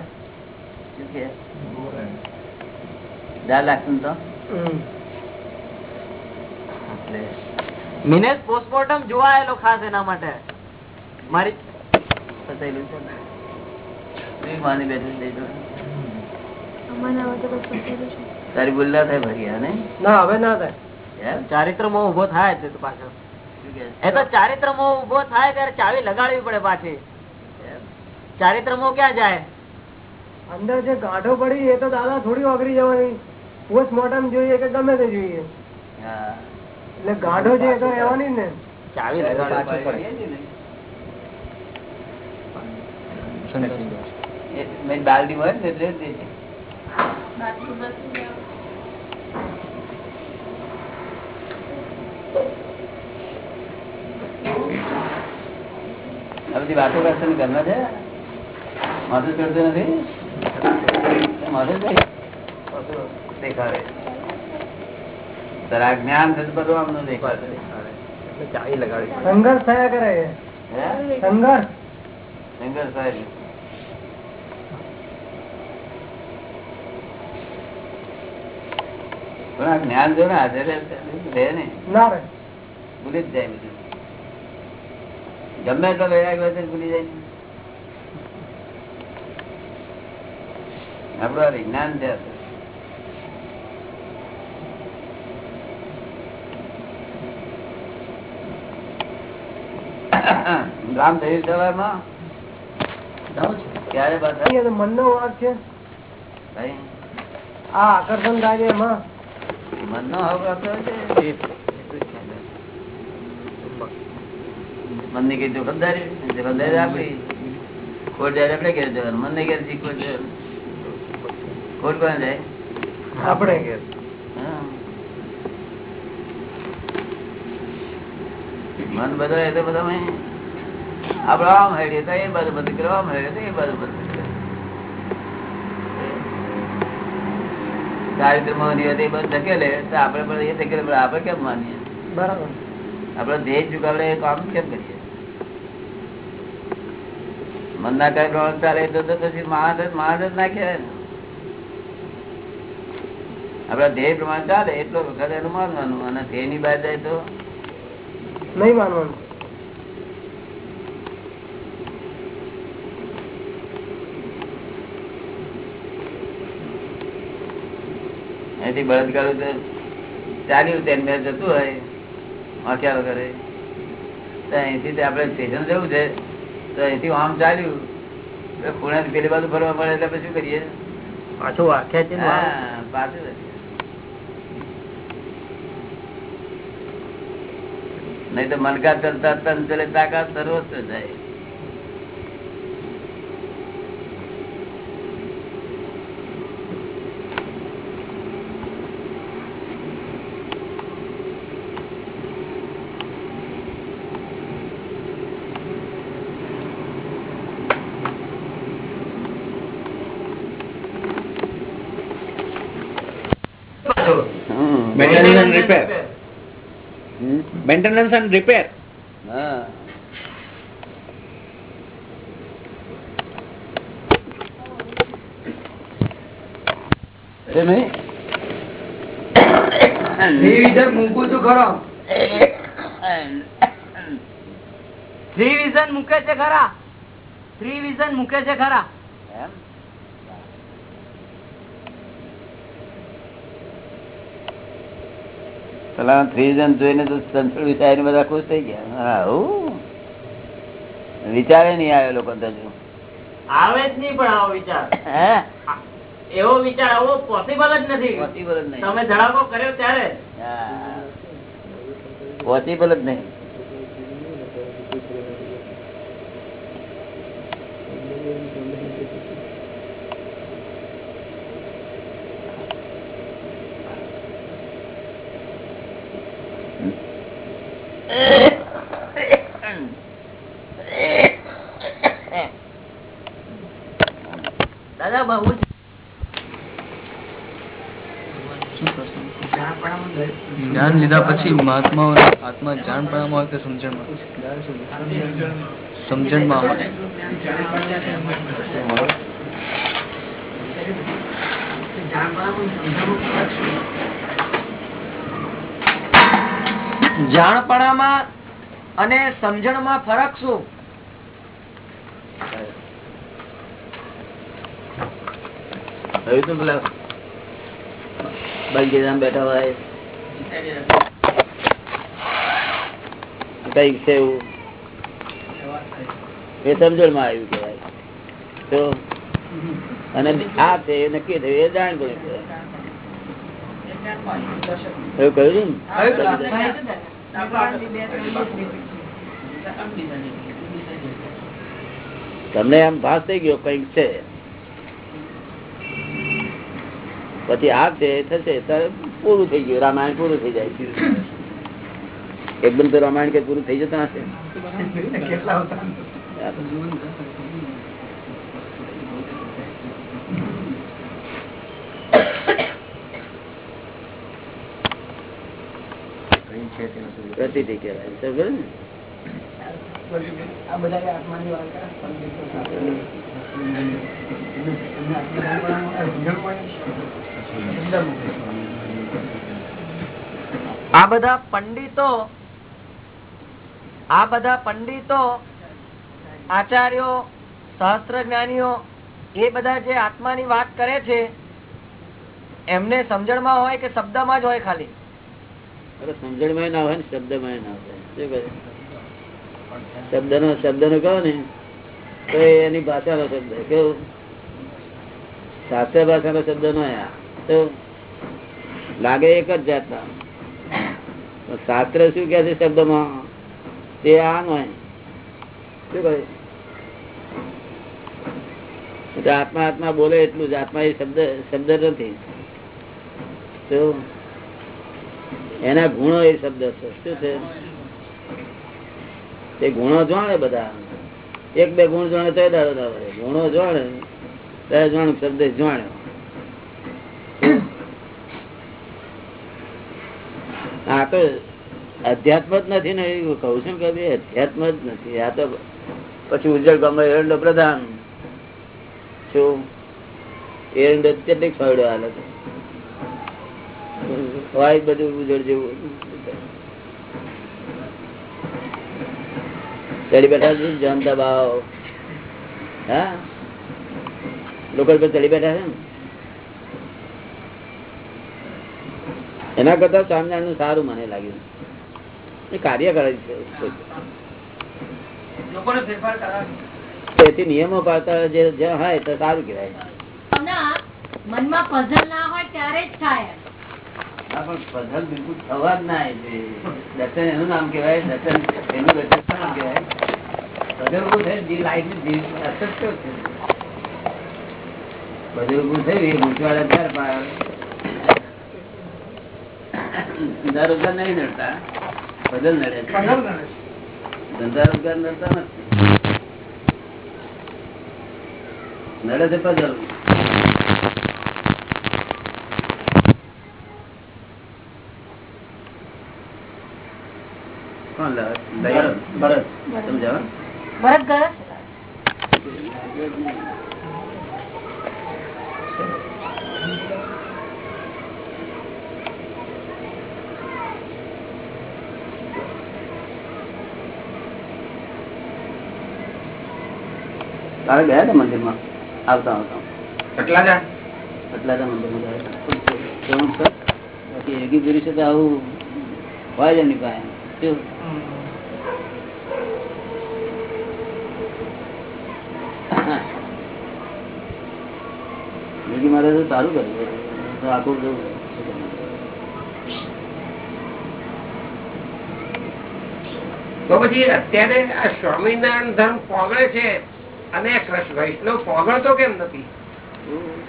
પોસ્ટમોર્ટમ જોવા આવેલો ખાસ એના માટે. મારી પતાયેલું છે માની બેઠું. તારી ભૂલ ના થાય ભરી ને? ના હવે ના થાય. ચારિત્રમાં ઊભો થાય છે પાછો. એ તો ચારિત્રમાં ઊભો થાય ત્યારે ચાવી લગાડવી પડે પાછી. ચારિત્રમાં ક્યાં જાય? અંદર જે ગાંઠો પડી એ તો દાદા થોડી વાગરી જવાની. પોસ્ટમોર્ટમ જોઈએ કે ગમે તે જોઈએ. એટલે ગાંઠો જે તો રહેવાની ને. ચાવી લગાડવી પડે. બાલડી હોય ને એટલે બધી વાતો કરશે ને ઘરમાં છે? માથું ચડતું નથી? માથું જ નહીં. પાછું દેખાડે તારા જ્ઞાન બધું આમનું દેખાડે સંઘર્ષ થયા કરે. હે? સંઘર્ષ. સંઘર્ષ થાય પણ આ જ્ઞાન જો ને હાજર રહે ને ના રહે. ભૂલી જ જાય બધું. ગમે તો વૈરાગ તો ભૂલી જાય. આપણું આ વિજ્ઞાન છે. રામ થયું સવારમાં? ક્યારે પાછા? એ તો મનનો વાંક છે. આ આકર્ષણ થાય એમાં. મનનો મનની કઈ જોખમદારી જોખમદારી આપડી ખોટ જાય આપણે ઘેર જવાનું. મન ને ઘેર શીખવું છે ખોટ કોણ જાય? આપણે. મન બધા એ તો બધા આપડે આમ હેડીએ તો એ બાજુ બધું કરવા હેડીએ તો એ બાજુ બધું કરે ચારિત્ર હતી એ બધું ધકેલે તો આપડે પણ એ ધકેલે પણ આપડે કેમ માનીએ? બરાબર. આપડે ધ્યેય ચુકાવડે એ કામ કેમ કરીએ? મન ના કઈ પ્રમાણે ચાલે તો પછી માણસ માણસ જ ના કહેવાય ને. આપડા ધ્યેય પ્રમાણે ચાલે એટલો વખત એનું માનવાનું અને ધ્યેયની બહાર જાય તો? નહીં માનવાનું. અહીંથી બળદગાડું તો ચાલ્યું તેમ મેં જતું હોય વાંક્યા વગરે. તો અહીંથી આપણે સ્ટેશન જવું છે તો અહીંથી આમ ચાલ્યું. પુણે પેલી બાજુ ફરવા મળે એટલે પછી શું કરીએ? પાછું વાંખ્યા છે હા, પાછું. નહીં તો મનકા ચલતા તન ચલે તાકાત સર્વસ્વ જાય હમ. હમ? Maintenance and repair. હા? મૂકું છું ખરો થ્રી વિઝન મૂકે છે ખરા થ્રી વિઝન મૂકે છે ખરા એમ? પેલા થ્રી જોઈને તો સંસળ વિચારીને બધા ખુશ થઈ ગયા. હું વિચારે નહીં આવ્યો લોકો તો હજુ. આવે જ નહીં પણ આવો વિચાર. હે? એવો વિચાર આવો પોસિબલ જ નથી. પોસિબલ જ નહીં. તમે ધડાકો કર્યો ત્યારે પોસિબલ જ નહીં દાદા બહુ જ્ઞાન લીધા પછી મહાત્માઓ આત્મા જાણપણામાં હોય કે સમજણમાં? સમજણમાં આવે. જાણપણામાં અને સમજણમાં ફરક શું? હવે પેલા બેઠા હોય. કંઈક છે એવું. એ સમજણમાં આવ્યું કેવાય તો અને આ છે, એ નક્કી થયું, એ જાણ પડ્યું એવું કહ્યું તમને આમ ભાસ થઈ ગયો કંઈક છે. પછી આ છે થશે પૂરું થઈ ગયું, રામાયણ પૂરું થઈ જાય એકદમ તો રામાયણ કે પૂરું થઈ જતા હશે પ્રતિ કહેવાય સમજો ને? આ બધા પંડિતો, આ બધા પંડિતો, આચાર્યો સહસ્ત્ર જ્ઞાનીઓ એ બધા જે આત્માની વાત કરે છે, એમને સમજણમાં હોય કે શબ્દમાં જ હોય ખાલી? સમજણમાં ના હોય ને, શબ્દમાં ના હોય. શબ્દ નો શબ્દ નો કહો ને, તો એની ભાષાનો શબ્દ. કેવું? શાસ્ત્ર ભાષાનો શબ્દ નો આ. લાગે એક જ જાતના. શાસ્ત્ર શું કે છે શબ્દમાં? તે આ હોય. શું કહે? આત્મા આત્મા બોલે એટલું જ. આત્મા એ શબ્દ શબ્દ નથી. તો એના ગુણો એ શબ્દ છે. શું છે? તે ગુણો જાણે બધા. એક બે ગુણ જાણે તો દાડો દાડો ગુણો જાણે ત્યારે જાણું, શબ્દ જાણ્યો આ તો અધ્યાત્મ જ નથી ને એવું કઉ છું કે અધ્યાત્મ જ નથી. આ તો પછી ઉજ્જળ ગામમાં એરંડો પ્રધાન શું એરંડો કેટલીક ફાયડો હાલે છે. હોય બધું ઉજળ જેવું. ચડી બેઠા છે જનતા ભાવ હા? લોકલ પર ચડી બેઠા છે ને? એના કરતા સામનાનું સારું મને લાગ્યું. એ કાર્ય કરે છે. તેથી નિયમો પાડતા જે જ્યાં હોય તો સારું કહેવાય. મનમાં પઝલ ના હોય ત્યારે જ થાય. પણ પઝલ બિલકુલ થવા જ ના. દર્શન એનું નામ કહેવાય દર્શન એનું દર્શન નામ કહેવાય. જે કેવો છે. એ પાર. ધંધા રોજગાર નહીં નડતા. પઝલ નડે ધંધા રોજગાર નડતા નથી. નડે છે પઝલ કોણ ભરત. સમજાવ? ભરત ગયો તારે ગયા હતા મંદિરમાં? આવતા આવતા. ગયા હતા. છે? યોગી પુરુષ તો આવું હોય જ એમની પાસે. શું? યોગી મારે તો સારું કર્યું. તો આખું તો તો પછી અત્યારે આ સ્વામિનારાયણ ધર્મ પોગળે છે. અને વૈષ્ણવ પોગળતો કેમ નથી?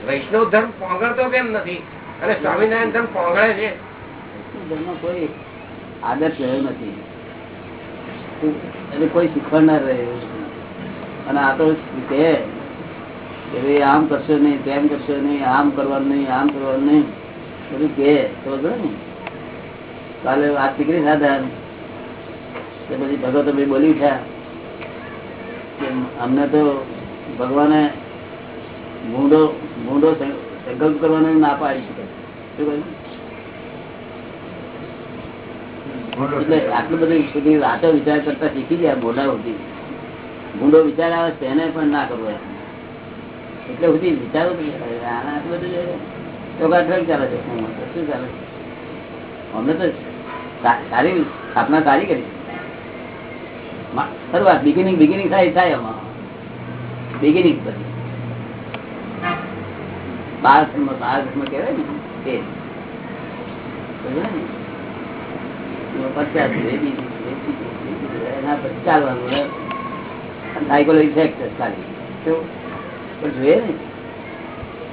વૈષ્ણવ ધર્મ પોગળતો કેમ નથી? અને સ્વામિનારાયણ ધર્મ પોગળે છે? ધર્મ કોઈ આદર્શ રહ્યો નથી. એને કોઈ શીખવાડનાર રહ્યો અને આ તો કે ભાઈ આમ કરશો નહીં, તેમ કરશો નહીં, આમ કરવાનું નહીં, આમ કરવાનું નહીં. બધું કે, તો ને? કાલે વાત નીકળી સાધા. પછી ભગવતો ભાઈ બોલી ઉઠ્યા. અમને તો ભગવાને ભૂંડો ભૂંડો સંકલ્પ કરવાનો ના પાડી શકે. શું કહ્યું? એટલે આટલું બધું સુધી વાતો વિચાર કરતા શીખી ગયા બોલા સુધી ભૂંડો વિચાર આવે તેને પણ ના કરવો એટલે સુધી વિચારો આના આટલું બધું. તો ચાલે છે શું ચાલે છે? અમને તો સારી સ્થાપના સારી કરી. શરૂઆત બિગિનિંગ બિગિનિંગ થાય થાય એમાં બિગિનિંગ પછી. બાર બાર કહેવાય ને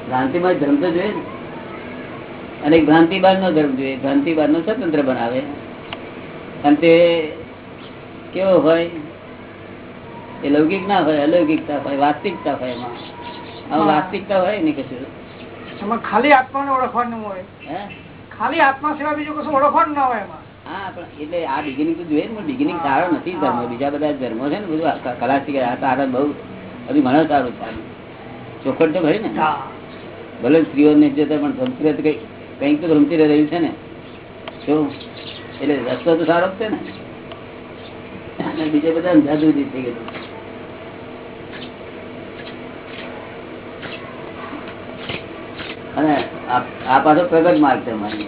ભ્રાંતિ બાદ ને? ધર્મ જોઈએ ભ્રાંતિ બાદ નો સ્વતંત્ર બનાવે. અને તે કેવો હોય? એ લૌકિક ના હોય અલૌકિકતા હોય વાસ્તવિકતા હોય એમાં. વાસ્તવિકતા હોય ને કશું? એમાં ખાલી આત્માને ઓળખવાનું હોય. હે? ખાલી આત્મા સિવાય બીજું કશું ઓળખવાનું ના હોય એમાં. હા પણ એટલે આ બિગિનિંગ તો જોઈએ ને બિગિનિંગ સારો નથી ધર્મ. બીજા બધા ધર્મો છે ને બધું આ કલા શીખે આ તારા બહુ હજી ઘણો સારું છે ચોખટ તો ખરી ને. ભલે સ્ત્રીઓને જોતા પણ સંસ્કૃત કઈ કંઈક તો ભ્રમતી રહ્યું છે ને. શું? એટલે રસ્તો તો સારો છે ને. બીજે બધા અંધાધૂંધી થઈ ગયેલું. અને આ પાછો પ્રગટ માર્ગ છે મારી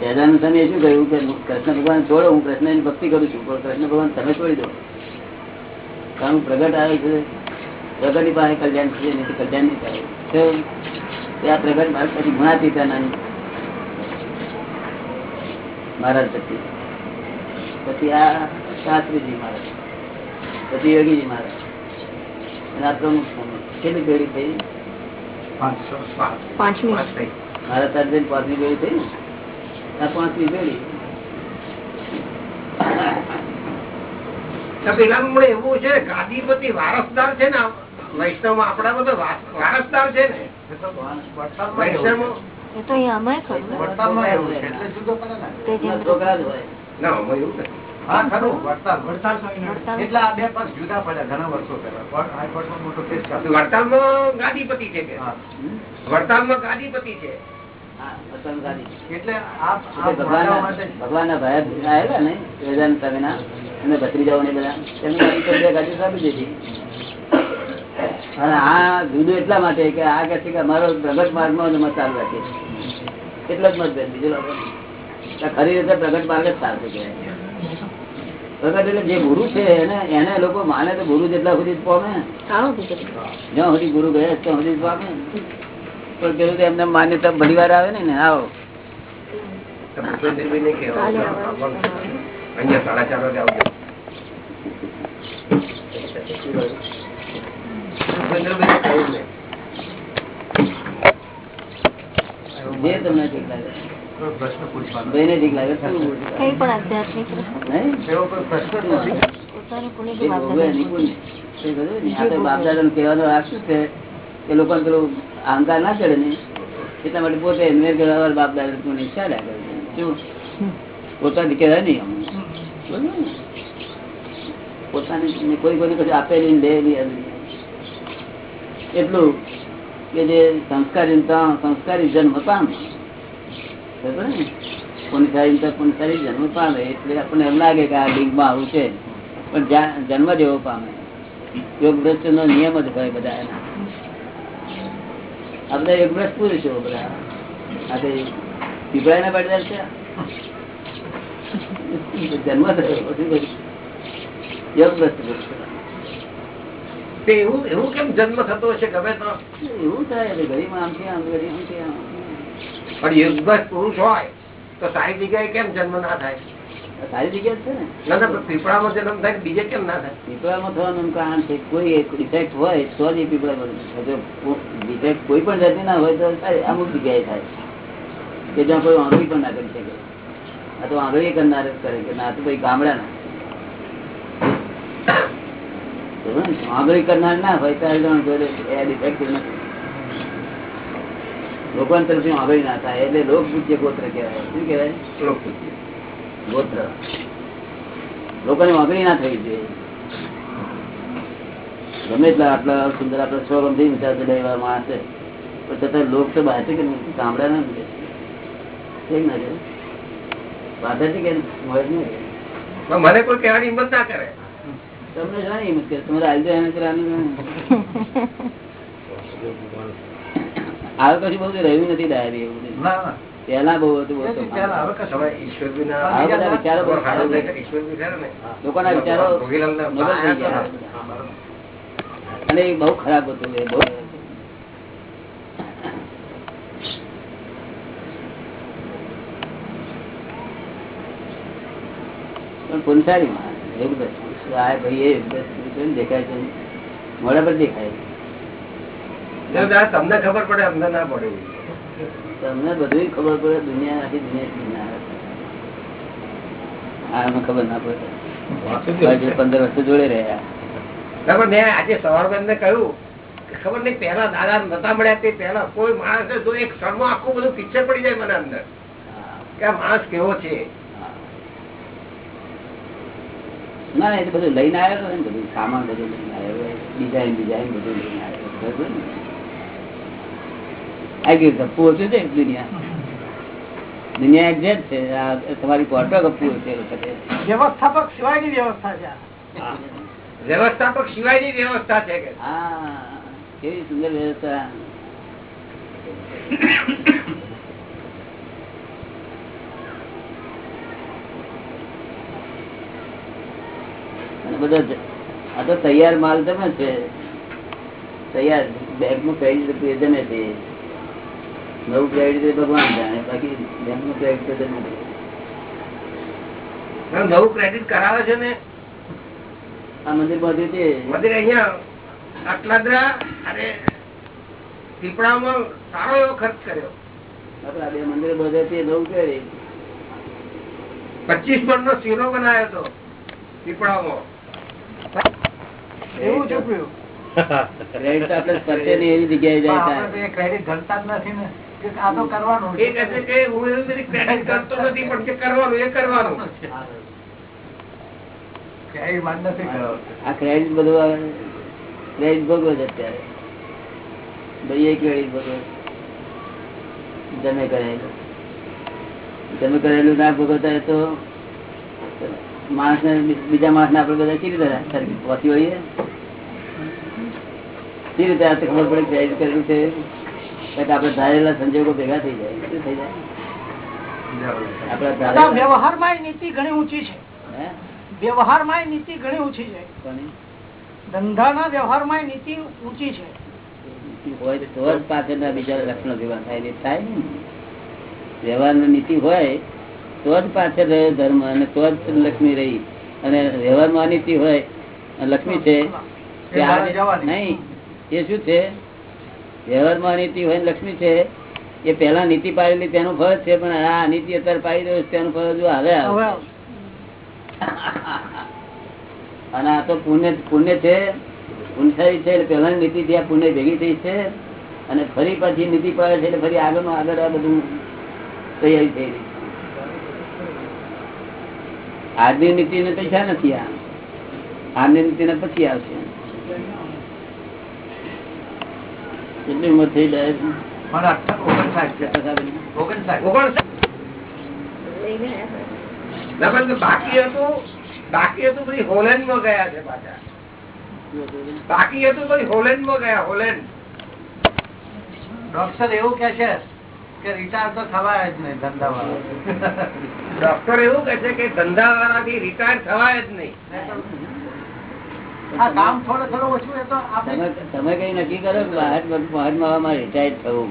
સહેજાનંદ સ્વામીએ શું કહ્યું કે કૃષ્ણ ભગવાન છોડો, હું કૃષ્ણની ભક્તિ કરું છું, પણ કૃષ્ણ ભગવાન તમે છોડી દો. કારણ પ્રગટ આવે છે. પ્રગટની પાસે કલ્યાણ છે નહીં કલ્યાણ નહીં થાય. આ પ્રગટ માર્ગ પછી ગુણાતીતાના મહારાજ પછી. પછી આ શાસ્ત્રીજી મહારાજ. પછી યોગીજી મહારાજ. અને આ પ્રમુખ સ્વામી. કેટલી પેઢી થઈ? પાંચમી. મારા સાથે પાંચમી પેઢી થઈ ને? આ પાંચમી પેઢી. એવું છે ગાદીપતિ વારસદાર છે ને વૈષ્ણવમાં આપડા બધા વારસદાર છે ને. વૈષ્ણવ તો અહીંયા અમે ખરું તે જેમ છોકરા જ હોય. ના એવું નથી. હા ખરું. વડતાલ વડતાલ વડતાલ. એટલે આ બે પક્ષ જુદા પડ્યા ઘણા વર્ષો પહેલા. હાઈકોર્ટમાં મોટો કેસ ચાલુ. વડતાલમાં ગાદીપતિ છે કે વડતાલમાં ગાદીપતિ છે. હા, વતન ગાદી. એટલે આ આ એટલે ભણવા ભગવાનના માટે ભગવાનના ભાઈ આવેલા ને વેદાંત સ્વામીના એમને ભત્રીજાઓ ને બધા. તેમને ગાડી તો બે ગાદી આપી દીધી અને આ જુદું એટલા માટે કે આ કહે છે કે અમારો પ્રગટ માર્ગમાં મત ચાલુ રાખીએ. એટલો જ મતભેદ બીજો લોકો ખરી રીતે પ્રગટ માર્ગ જ સાચો કહેવાય. જે ગુરુ છે એને એને લોકો માને તો ગુરુ જેટલા સુધી કીધું જ્યાં સુધી ગુરુ ગયા ત્યાં સુધી પામે. પણ પેલું તો એમને માન્યતા બધી વાર આવે ને ને આવો. જે તમને ઠીક લાગે. પ્રશ્ન પૂછવાનો? કઈ પણ આધ્યાત્મિક પ્રશ્ન. નહીં? અહંકાર ના ચડે ને એટલા માટે પોતે મેર કરવા બાપદાદા પુણ્ય ચાલ્યા કરે. શું? પોતાની કહેવાય નહીં કોઈ કોઈ કશું આપેલી ને લે બી એટલું કે જે સંસ્કારી સંસ્કારી જન્મ પામે તો જન્મ પામે એટલે આપણને એમ લાગે કે આ લિંગમાં આવું છે. પણ જન્મ જેવો પામે. યોગ ભ્રષ્ટ નો નિયમ જ હોય બધા એના. આ બધા યોગ ભ્રષ્ટ પુરુષો બધા. આ તે પીપળા ના પડદાર છે. જન્મ થયો. યોગ ભ્રષ્ટ પુરુષો એવું એવું કેમ જન્મ થતો હશે ગમે તો? એવું થાય ગરીબ આમ આમથી આમ ઘડી આમથી આમ. પણ યુગભર પુરુષ હોય તો સારી જગ્યાએ કેમ જન્મ ના થાય? સારી જગ્યા છે ને. ના પીપળામાં જન્મ થાય બીજે કેમ ના થાય? પીપળામાં થવાનું કારણ છે કોઈ એક ડિફેક્ટ હોય તો જ એ પીપળા ડિફેક્ટ કોઈ પણ જાતની ના હોય તો અમુક જગ્યાએ થાય. કે જ્યાં કોઈ પણ ના કરી શકે. આ તો આંગળી કરનાર જ કરે કે ના તો ભાઈ ગામડાના બરોબર કરનાર ના હોય ત્યારે એ ડિફેક્ટિવ નથી. લોકોની તરફથી આગળ ના થાય એટલે લોક પૂજ્ય ગોત્ર કહેવાય. શું કહેવાય? લોકો ગોત્ર. લોકોની વાંકડી ના થઈ જોઈએ ગમે એટલા આટલા સુંદર આપડે સો ગમથી વિચાર એવા માણસ છે. પણ છતાં લોક તો બહાર છે કે ગામડા ના મળે કેમ ના છે બહાર છે કે મળે નહીં મને કોઈ કહેવાની હિંમત ના કરે. તમને જાણી હિંમત કરે? તમારે આવી જાય આવે કશું બહુ રહ્યું નથી ડાયરી એવું પેલા બહુ હતું હવે છે. લોકોના વિચારો અને બહુ ખરાબ હતું એ બહુ. પણ પુનસારી માં એવું બધું. આ ભાઈ એ દેખાય છે? મોડા પર દેખાય દાદા તમને ખબર પડે અમને ના પડે તમને બધું ખબર પડે દુનિયા આખી દુનિયા ના આ અમને ખબર ના પડે. પંદર વર્ષ જોડે રહ્યા. ના, મેં આજે સવારમાં એમને કહ્યું ખબર નહીં પહેલા દાદા નતા મળ્યા તે પહેલા કોઈ માણસ જો એક ક્ષણમાં આખું બધું પિક્ચર પડી જાય મને અંદર. કે આ માણસ કેવો છે? ના ના, એ બધું લઈને આવ્યો ને બધું સામાન બધું લઈને આવ્યો ડિઝાઇન ડિઝાઇન બધું લઈને આવ્યો. બરોબર ને? દુનિયા. દુનિયા એક્ઝેક્ટ છે તમારી કોર્ટો ગપુ છે વ્યવસ્થાપક સિવાયની વ્યવસ્થા છે આ. વ્યવસ્થાપક સિવાયની વ્યવસ્થા છે કે. હા કેવી સુંદર વ્યવસ્થા. અને બધા આ તો તૈયાર માલ તમે છે. તૈયાર બેગનું કઈ રીતે જમે છે. નવું ક્રેડિટ ભગવાન જાણે બાકી બેંકનું ક્રેડિટ તો નવું ક્રેડિટ કરાવે છે ને? આ મંદિર બધું છે. મંદિર અહીંયા આટલાદરા અને પીપળામાં સારો એવો ખર્ચ કર્યો. આપડે બે મંદિર બધે તે નવું ક્રેડિટ પચીસ મણ નો શીરો બનાવ્યો હતો પીપળામાં. એવું ચૂક્યું ક્રેડિટ આપણે સ્પર્શે એવી જગ્યાએ જાય ક્રેડિટ ગણતા જ નથી ને. આ તો કરવાનું એ કહે કે હું એવી બધી ક્રેડિટ કરતો નથી પણ જે કરવાનું એ કરવાનું. ક્રેડિટ માન નથી કરવાનું. આ ક્રેડિટ બધું ક્રેડિટ ભોગવે છે અત્યારે. ભાઈ ક્રેડિટ ભોગવે જમે કરેલું. જમે કરેલું ના ભોગવતા તો માણસ ને બીજા માણસ ને આપડે બધા કેવી રીતે પહોંચી વળીએ કેવી રીતે ખબર પડે ક્રેડિટ કરેલું છે? આપડે ધારેલા સંજોગો ભેગા થઈ જાય. શું થઈ જાય? વ્યવહારમાં નીતિ ઘણી ઊંચી છે? વ્યવહારમાં નીતિ ઘણી ઊંચી છે. ધંધાના વ્યવહારમાં નીતિ ઊંચી છે. હોય તો જ પાછળના બીજા લક્ષણો ભેગા થાય. થાય ને. વ્યવહારની નીતિ હોય તો જ પાછળ રહ્યો ધર્મ અને તો જ લક્ષ્મી રહી. અને વ્યવહારમાં નીતિ હોય લક્ષ્મી છે નહીં. એ શું છે? વ્યવહારમાં અનિતિ હોય લક્ષ્મી છે, એ પેલા નીતિ પાડેલી તેનું ફરજ છે, પણ આ નીતિ અત્યારે પાડી રહ્યો તેનું ફરજ હવે અને આ તો પુણ્ય પુણ્ય છે, પુણ્યશાળી છે, એટલે પહેલાની નીતિ ત્યાં પુણ્ય ભેગી થઈ છે, અને ફરી પાછી નીતિ પાડે છે, એટલે ફરી આગળ આગળ આ બધું તૈયારી થઈ રહી આજની નીતિ ને પૈસા નથી આ? આજની નીતિ ને પછી આવશે. કેટલી ઉંમર થઈ જાય. બાકી હતું બાકી હતું પછી હોલેન્ડમાં ગયા છે પાછા. બાકી હતું પછી હોલેન્ડમાં ગયા હોલેન્ડ. ડોક્ટર એવું કે છે કે રિટાયર તો થવાય જ નહીં ધંધાવાળા. ડોક્ટર એવું કે છે કે ધંધા વાળાથી રિટાયર થવાય જ નહીં આ કામ થોડું થોડું ઓછું એ તો આપણે તમે તમે કઈ નક્કી કરો મહાત્મામાં રિટાયર થવું?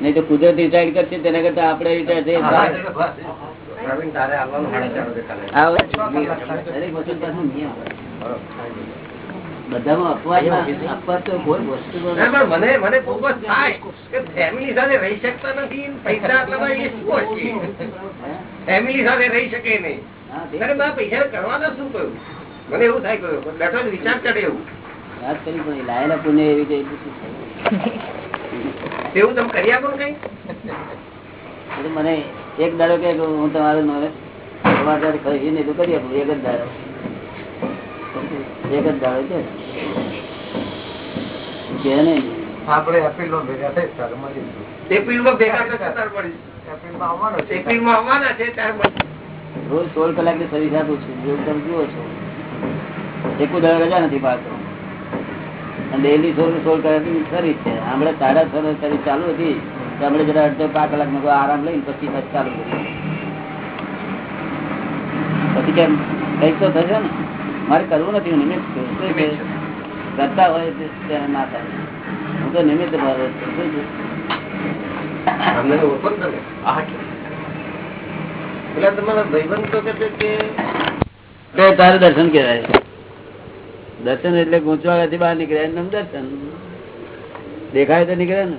નહીં તો કુદરત રિટાયર કરશે તેના કરતા આપડે રિટાયર થઈ. બધામાં અપવાદ અપવાદ તો કોઈ વસ્તુ મને મને થાય કે ફેમિલી સાથે રહી શકતા નથી પૈસા આટલામાં એ શું ફેમિલી સાથે રહી શકે નહીં. પૈસા કરવાના શું કહ્યું મને એવું થાય ગયું બેઠો વિચાર ચડે એવું. વાત કરી પણ લાયેલા પુણ્ય એવી કઈ એવું તમે કરી આપો કઈ? મને એક દાડો કે હું તમારું નોલેજ સમાચાર ખરીદી નહીં તો કરી આપું એક જ દાડો. એક જ દાડો છે. કે નહીં? આપણે એપ્રિલમાં ભેગા થઈ. એપ્રિલમાં ભેગા થશે ત્યારે મળી એપ્રિલમાં આવવાનો છે. એપ્રિલમાં આવવાના છે ત્યારે મળી રોજ સોળ કલાકની સર્વિસ આપું છું. જો તમે જુઓ છો એક ઉદાહરણ રજા નથી પાડતો. અને ડેલી સોળ સોળ કલાકની સર્વિસ છે. હમણાં સાડા છ ની સર્વિસ ચાલુ હતી તો હમણાં જરા અડધો પાંચ કલાક નો આરામ લઈને પછી બસ ચાલુ કરી પછી કેમ? કંઈક તો થશે ને. મારે કરવું નથી હું નિમિત્ત છું. કરતા હોય તો ના થાય. હું તો નિમિત્ત ભાવ છું. પેલા તમારા ભાઈબંધ તો કે તારે દર્શન કહેવાય દર્શન એટલે ગૂંચવાડાથી બહાર નીકળે એમ દર્શન. દેખાય તો નીકળે ને.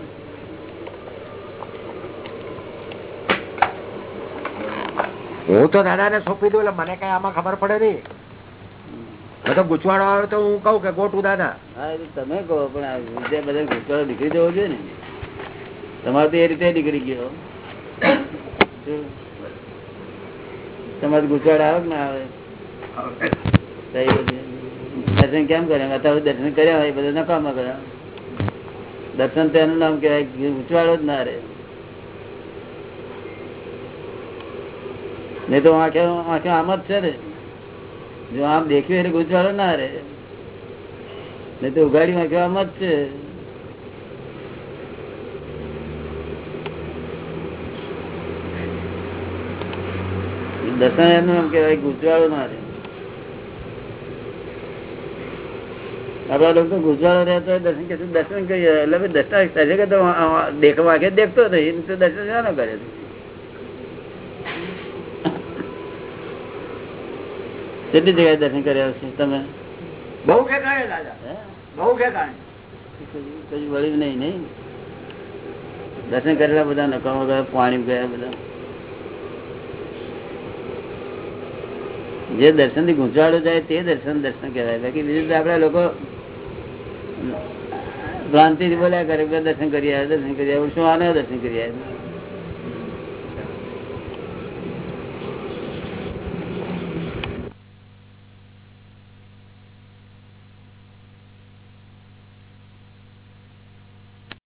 હું તો દાદા ને સોંપી દઉં એટલે મને કઈ આમાં ખબર પડે નઈ તો ગુચવાડો આવે તો હું કઉ કે ગોટું દાદા. તમે કહો પણ બધા ગૂંચવાડો નીકળી જવો જોઈએ ને. તમારે તો એ રીતે નીકળી ગયો? તમારે ગુજરાત આવે ના આવે? દર્શન કેમ કરે અત્યારે દર્શન કર્યા હોય બધા નકામા કર્યા. દર્શન તો એનું નામ કેવાય ઉચવાડો જ ના રે નહીં તો આંખે આંખે આમ જ છે ને. જો આમ દેખ્યું એટલે ગુંચવાડો ના રે નહીં તો ઉઘાડી આંખે આમ જ છે. દર્શન એનું એમ કેવાય ગુજવાડો ના રે આપડા લોકો તો ગુજવાડો રહેતો હોય દર્શન કે દર્શન કરીએ એટલે ભાઈ દર્શન થશે કે તો દેખવા વાગે દેખતો નહીં તો દર્શન શાનો કરે છે. કેટલી જગ્યાએ દર્શન કર્યા છે તમે? બહુ કે કાંઈ દાદા. હે? બહુ કે કાંઈ કઈ વળ્યું નહીં નહીં. દર્શન કરેલા બધા નકામા ગયા પાણી ગયા બધા. જે દર્શનથી ગુંચવાડો જાય તે દર્શન દર્શન કહેવાય. બાકી બીજું આપડા લોકો ભ્રાંતિ થી બોલ્યા કરે દર્શન કરી આવ્યા, દર્શન કરી આવ્યા. શું આને દર્શન કરી આવ્યા?